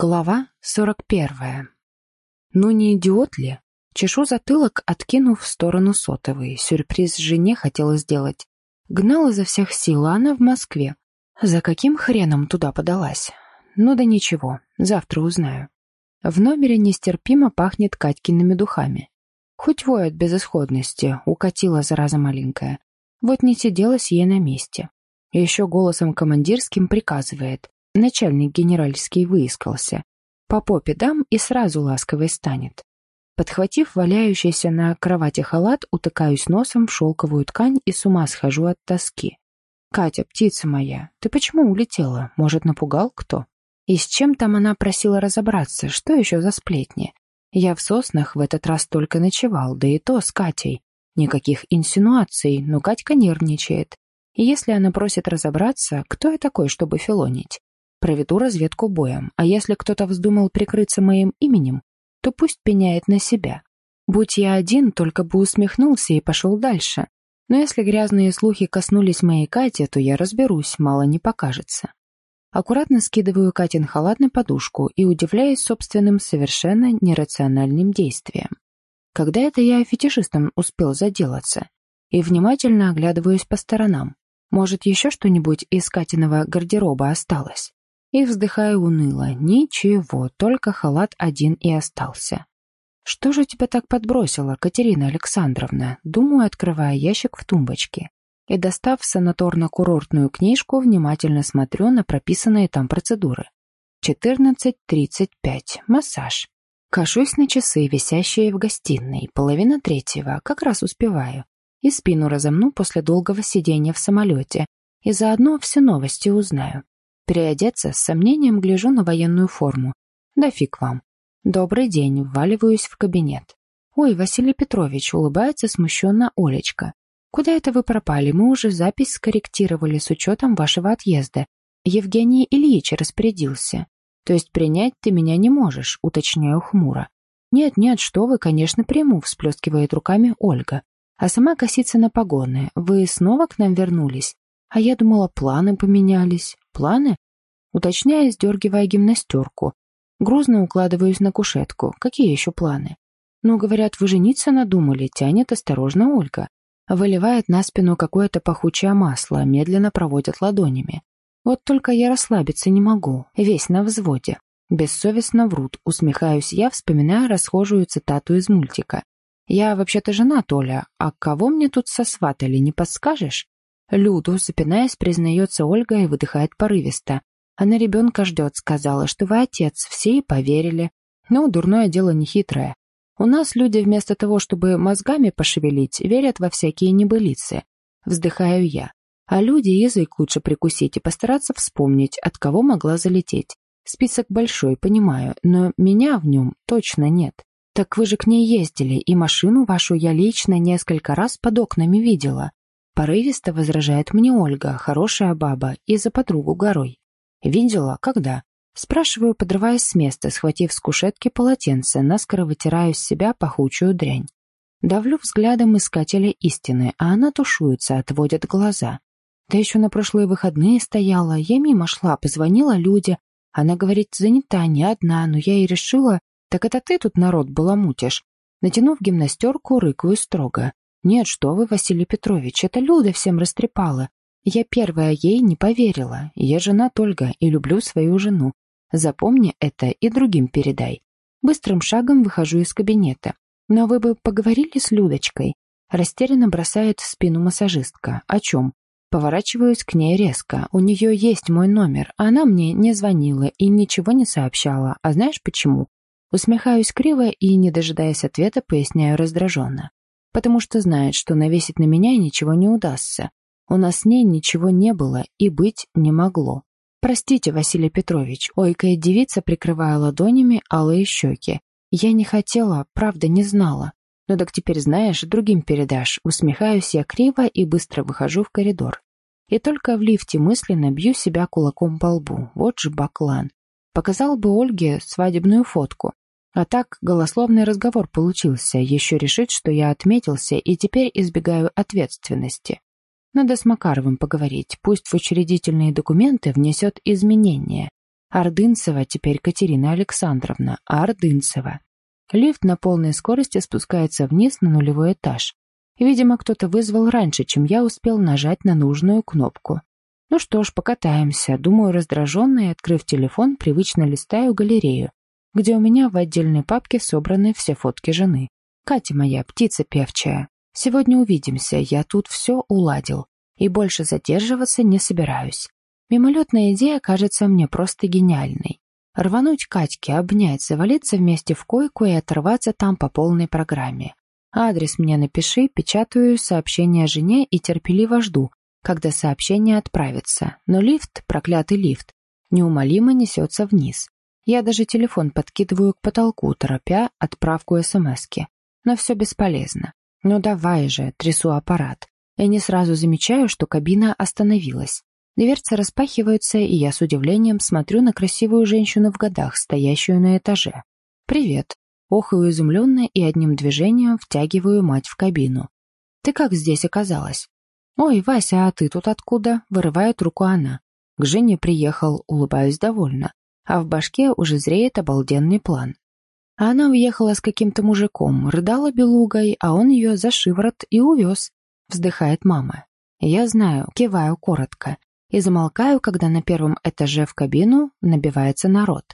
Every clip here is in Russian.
Глава сорок первая. Ну не идиот ли? Чешу затылок, откинув в сторону сотовый. Сюрприз жене хотела сделать. Гнал изо всех сил, а она в Москве. За каким хреном туда подалась? Ну да ничего, завтра узнаю. В номере нестерпимо пахнет Катькиными духами. Хоть воет безысходности, укатила зараза маленькая. Вот не сиделась ей на месте. Еще голосом командирским приказывает. Начальник генеральский выискался. По попе дам и сразу ласковый станет. Подхватив валяющийся на кровати халат, утыкаюсь носом в шелковую ткань и с ума схожу от тоски. «Катя, птица моя, ты почему улетела? Может, напугал кто?» И с чем там она просила разобраться? Что еще за сплетни? Я в соснах в этот раз только ночевал, да и то с Катей. Никаких инсинуаций, но Катька нервничает. И если она просит разобраться, кто я такой, чтобы филонить? Проведу разведку боем, а если кто-то вздумал прикрыться моим именем, то пусть пеняет на себя. Будь я один, только бы усмехнулся и пошел дальше. Но если грязные слухи коснулись моей Кати, то я разберусь, мало не покажется. Аккуратно скидываю Катин халат на подушку и удивляюсь собственным совершенно нерациональным действием. Когда это я фетишистом успел заделаться? И внимательно оглядываюсь по сторонам. Может, еще что-нибудь из Катиного гардероба осталось? И вздыхаю уныло. Ничего, только халат один и остался. «Что же тебя так подбросило, Катерина Александровна?» Думаю, открывая ящик в тумбочке. И, достав санаторно-курортную книжку, внимательно смотрю на прописанные там процедуры. 14.35. Массаж. Кашусь на часы, висящие в гостиной. Половина третьего. Как раз успеваю. И спину разомну после долгого сидения в самолете. И заодно все новости узнаю. Переодеться с сомнением гляжу на военную форму. Да фиг вам. Добрый день, вваливаюсь в кабинет. Ой, Василий Петрович, улыбается смущенно Олечка. Куда это вы пропали? Мы уже запись скорректировали с учетом вашего отъезда. Евгений Ильич распорядился. То есть принять ты меня не можешь, уточняю хмуро. Нет, нет, что вы, конечно, приму, всплескивает руками Ольга. А сама косится на погоны. Вы снова к нам вернулись? А я думала, планы поменялись. Планы? Уточняя, сдергивая гимнастерку. Грузно укладываюсь на кушетку. Какие еще планы? Ну, говорят, вы жениться надумали, тянет осторожно Ольга. Выливает на спину какое-то пахучее масло, медленно проводит ладонями. Вот только я расслабиться не могу, весь на взводе. Бессовестно врут, усмехаюсь я, вспоминая расхожую цитату из мультика. «Я вообще-то жена, Толя, а кого мне тут сосватали, не подскажешь?» Люду, запинаясь, признается Ольга и выдыхает порывисто. Она ребенка ждет, сказала, что вы отец, все и поверили. Но дурное дело нехитрое. У нас люди вместо того, чтобы мозгами пошевелить, верят во всякие небылицы. Вздыхаю я. А люди язык лучше прикусить и постараться вспомнить, от кого могла залететь. Список большой, понимаю, но меня в нем точно нет. Так вы же к ней ездили, и машину вашу я лично несколько раз под окнами видела. Порывисто возражает мне Ольга, хорошая баба, и за подругу горой. Видела? Когда? Спрашиваю, подрываясь с места, схватив с кушетки полотенце, наскоро вытираю с себя пахучую дрянь. Давлю взглядом искателя истины, а она тушуется, отводит глаза. Да еще на прошлые выходные стояла, я мимо шла, позвонила Люде. Она говорит, занята, не одна, но я и решила, так это ты тут народ баламутишь. Натянув гимнастерку, рыкаю строго. «Нет, что вы, Василий Петрович, это Люда всем растрепала. Я первая ей не поверила. Я жена Тольга и люблю свою жену. Запомни это и другим передай». Быстрым шагом выхожу из кабинета. «Но вы бы поговорили с Людочкой?» Растерянно бросает в спину массажистка. «О чем?» Поворачиваюсь к ней резко. У нее есть мой номер. Она мне не звонила и ничего не сообщала. А знаешь почему? Усмехаюсь криво и, не дожидаясь ответа, поясняю раздраженно потому что знает, что навесить на меня ничего не удастся. У нас с ней ничего не было и быть не могло. «Простите, Василий Петрович», — ойкая девица, прикрывая ладонями алые щеки. «Я не хотела, правда, не знала. Ну так теперь знаешь, другим передашь». Усмехаюсь я криво и быстро выхожу в коридор. И только в лифте мысленно бью себя кулаком по лбу. Вот же баклан. Показал бы Ольге свадебную фотку. А так голословный разговор получился, еще решить, что я отметился и теперь избегаю ответственности. Надо с Макаровым поговорить, пусть в учредительные документы внесет изменения. Ордынцева теперь Катерина Александровна, Ордынцева. Лифт на полной скорости спускается вниз на нулевой этаж. Видимо, кто-то вызвал раньше, чем я успел нажать на нужную кнопку. Ну что ж, покатаемся. Думаю, раздраженная, открыв телефон, привычно листаю галерею, где у меня в отдельной папке собраны все фотки жены. Катя моя, птица певчая. Сегодня увидимся, я тут все уладил. И больше задерживаться не собираюсь. Мимолетная идея кажется мне просто гениальной. Рвануть Катьке, обнять, завалиться вместе в койку и оторваться там по полной программе. Адрес мне напиши, печатаю сообщение жене и терпеливо жду, когда сообщение отправится. Но лифт, проклятый лифт, неумолимо несется вниз. Я даже телефон подкидываю к потолку, торопя отправку СМСки. Но все бесполезно. Ну давай же, трясу аппарат. Я не сразу замечаю, что кабина остановилась. Дверцы распахиваются, и я с удивлением смотрю на красивую женщину в годах, стоящую на этаже. «Привет». Охаю изумленно и одним движением втягиваю мать в кабину. «Ты как здесь оказалась?» «Ой, Вася, а ты тут откуда?» — вырывает руку она. К Жене приехал, улыбаюсь довольно, а в башке уже зреет обалденный план. А она уехала с каким-то мужиком, рыдала белугой, а он ее за шиворот и увез. Вздыхает мама. Я знаю, киваю коротко и замолкаю, когда на первом этаже в кабину набивается народ.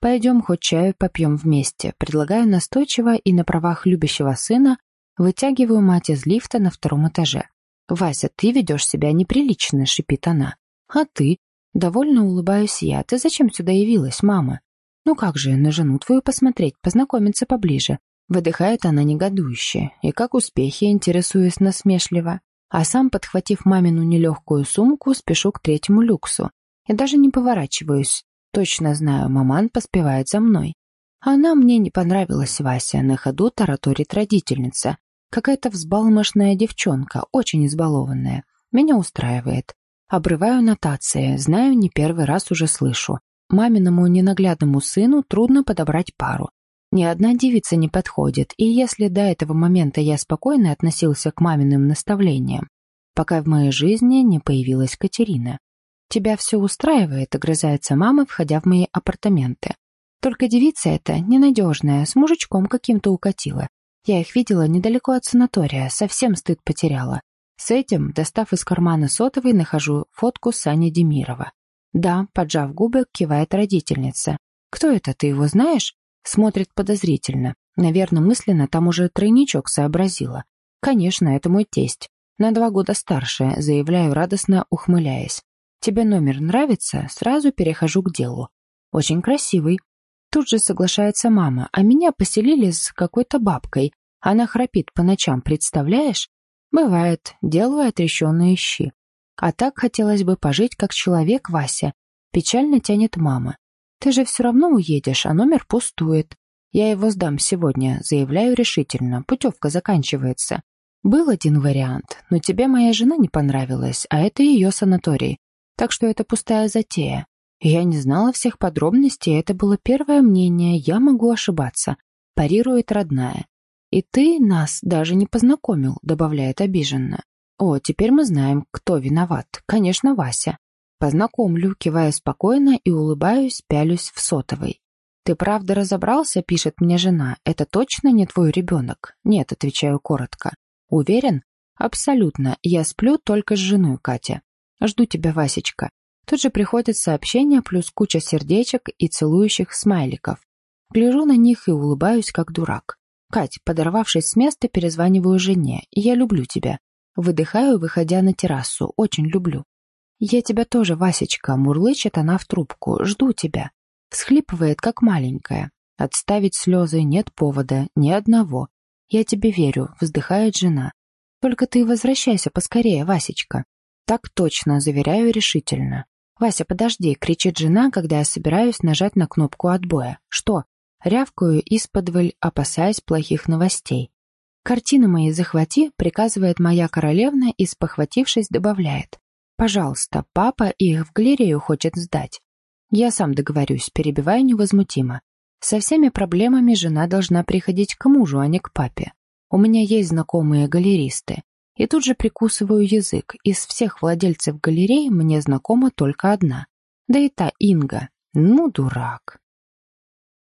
«Пойдем хоть чаю попьем вместе», предлагаю настойчиво и на правах любящего сына вытягиваю мать из лифта на втором этаже. «Вася, ты ведешь себя неприлично», — шипит она. «А ты?» Довольно улыбаюсь я. «Ты зачем сюда явилась, мама?» «Ну как же, на жену твою посмотреть, познакомиться поближе». Выдыхает она негодующе. И как успехи, интересуясь насмешливо. А сам, подхватив мамину нелегкую сумку, спешу к третьему люксу. И даже не поворачиваюсь. Точно знаю, маман поспевает за мной. Она мне не понравилась, Вася, на ходу тараторит родительница. Какая-то взбалмошная девчонка, очень избалованная. Меня устраивает. Обрываю нотации, знаю, не первый раз уже слышу. Маминому ненаглядному сыну трудно подобрать пару. Ни одна девица не подходит, и если до этого момента я спокойно относился к маминым наставлениям, пока в моей жизни не появилась Катерина. «Тебя все устраивает», — огрызается мама, входя в мои апартаменты. «Только девица эта, ненадежная, с мужичком каким-то укатила. Я их видела недалеко от санатория, совсем стыд потеряла. С этим, достав из кармана сотовый, нахожу фотку Сани Демирова. Да, поджав губы, кивает родительница. «Кто это, ты его знаешь?» Смотрит подозрительно. Наверное, мысленно там уже тройничок сообразила. «Конечно, это мой тесть. На два года старше», заявляю радостно, ухмыляясь. «Тебе номер нравится?» Сразу перехожу к делу. «Очень красивый». Тут же соглашается мама, а меня поселили с какой-то бабкой. Она храпит по ночам, представляешь? Бывает, делаю отрещенные щи. А так хотелось бы пожить как человек, Вася. Печально тянет мама. Ты же все равно уедешь, а номер пустует. Я его сдам сегодня, заявляю решительно. Путевка заканчивается. Был один вариант, но тебе моя жена не понравилась, а это ее санаторий. Так что это пустая затея. Я не знала всех подробностей, это было первое мнение, я могу ошибаться. Парирует родная. И ты нас даже не познакомил, добавляет обиженно. О, теперь мы знаем, кто виноват. Конечно, Вася. Познакомлю, кивая спокойно и улыбаюсь, пялюсь в сотовой. «Ты правда разобрался?» — пишет мне жена. «Это точно не твой ребенок?» «Нет», — отвечаю коротко. «Уверен?» «Абсолютно. Я сплю только с женой, Катя. Жду тебя, Васечка». Тут же приходит сообщение плюс куча сердечек и целующих смайликов. Гляжу на них и улыбаюсь, как дурак. «Кать, подорвавшись с места, перезваниваю жене. Я люблю тебя». Выдыхаю, выходя на террасу. Очень люблю. «Я тебя тоже, Васечка», — мурлычет она в трубку. «Жду тебя». Всхлипывает, как маленькая. Отставить слезы нет повода, ни одного. «Я тебе верю», — вздыхает жена. «Только ты возвращайся поскорее, Васечка». «Так точно», — заверяю решительно. «Вася, подожди», — кричит жена, когда я собираюсь нажать на кнопку отбоя. «Что?» Рявкаю исподволь, опасаясь плохих новостей. «Картины мои захвати», — приказывает моя королевна и, спохватившись, добавляет. Пожалуйста, папа их в галерею хочет сдать. Я сам договорюсь, перебиваю невозмутимо. Со всеми проблемами жена должна приходить к мужу, а не к папе. У меня есть знакомые галеристы. И тут же прикусываю язык. Из всех владельцев галерей мне знакома только одна. Да и та Инга. Ну, дурак.